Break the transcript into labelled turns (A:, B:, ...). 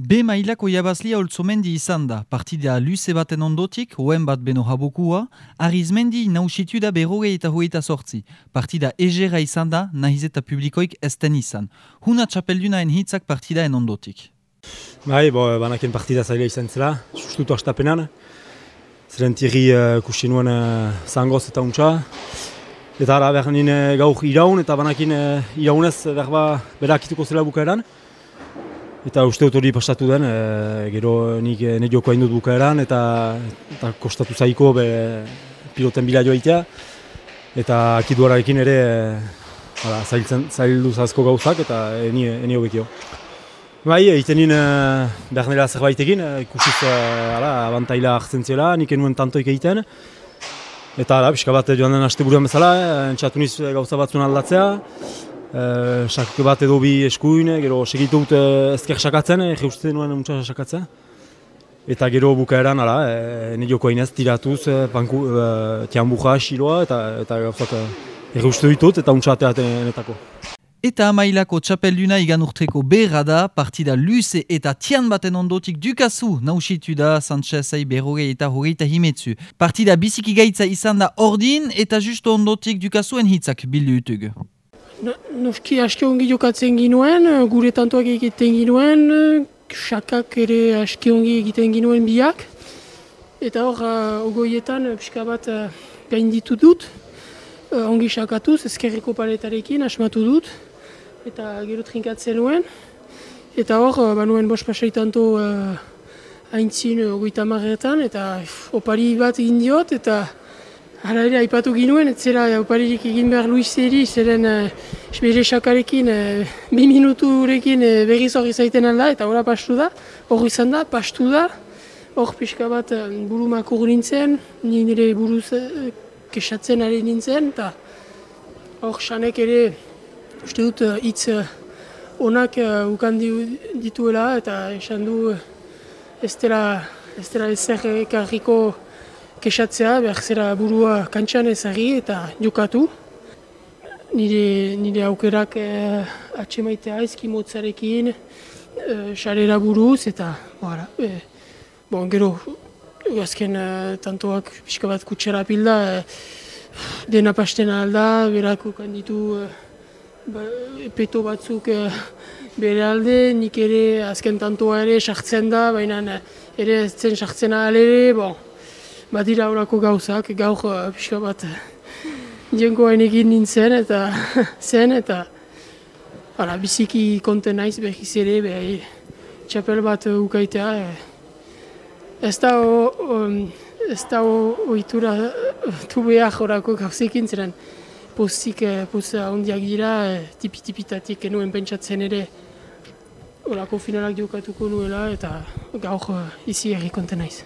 A: B mailako jabazlia oltzomendi izan da, partidea luze baten ondotik, hoen bat beno habokua, Arizmendi nausitu da berrogei eta hogeita sortzi. Partida egera izan da, nahiz eta publikoik esten izan. Huna txapeldunaen hitzak partidaen ondotik.
B: Bai, bo, banaken partida zaila izan zela, sustutu astapenan. Zeren tiri uh, kusi nuen uh, zangoz eta untxa. Eta ara, behar nien uh, gaur iraun, eta banakin uh, iraunez behar ba, berakituko zela bukaeran. Eta uste dut hori pasatu den, e, gero nik e, joko hain dut bukaeran, eta, eta kostatu zaiko be, piloten bila joaitea. Eta akiduararekin ere e, zailtzen, zaildu zazko gauzak, eta eni, eni hobekio. Bai, egiten nien e, behar nela zerbait egin, e, ikusiz e, abantaila hartzen zela, nik enuen tantoik egiten. Eta ala, pixka bat joan den haste buruan bezala, e, entxatu niz gauza batzun aldatzea. Uh, sak bat edo bi eskuin, gero segitu dut uh, ezker sakatzen, uh, jeusten nuen muntza sakatzen. Eta gero bukaeran, ala, uh, nire inez tiratuz, uh, panku, uh, tianbuja, xiloa, eta, eta gauzak uh, ditut, eta untsa ateatenetako.
A: Eta amailako txapelduna igan urteko berra da, partida luze eta tian baten ondotik dukazu nausitu da Sanchezai berrogei eta hogeita himetzu. Partida biziki gaitza izan da ordin eta justo ondotik dukazuen hitzak bildu
C: Noski aski ongi jokatzen ginuen, gure tantoak egiten ginuen, sakak ere aski ongi egiten ginuen biak. Eta hor, uh, ogoietan, pixka bat uh, gain ditu dut, uh, ongi sakatuz, ezkerreko paletarekin, asmatu dut, eta gero trinkatzen nuen. Eta hor, uh, banuen bos pasaitanto uh, haintzin ogoita marretan, eta opari bat egin diot, eta Hala ere, aipatu ginuen, ez zera oparirik egin behar Luizeri, zeren uh, bere sakarekin, uh, bi minuturekin uh, berriz hori zaiten alda, eta hori pastu da, hori izan da, pastu da, hor pixka bat uh, buru makur nintzen, nire buruz uh, kesatzen ari nintzen, eta hor sanek ere, uste dut, hitz uh, onak uh, ukan dituela, eta esan du, uh, ez dela ezer ekarriko, kesatzea, behar zera burua kantxan ezari eta jokatu. Nire, nire aukerak eh, atxemaitea ezki motzarekin, eh, xarera buruz eta bara, eh, bon, gero azken eh, tantoak pixka bat kutsera pilda, eh, dena pasten alda, berako kanditu eh, ba, peto batzuk eh, bere alde, nik ere azken tantoa ere sartzen da, baina ere zen sartzen ere, bon, badira horako gauzak, gaur uh, pixka bat jenkoain egin nintzen eta zen eta ara, biziki konten naiz behiz ere, behi txapel bat ukaitea. E, ez da um, ez da oitura tu behar horako gauzekin zeren pozik, pozik ondiak dira, tipi-tipitatik enuen pentsatzen ere horako finalak diokatuko nuela eta gaur izi erri konten naiz.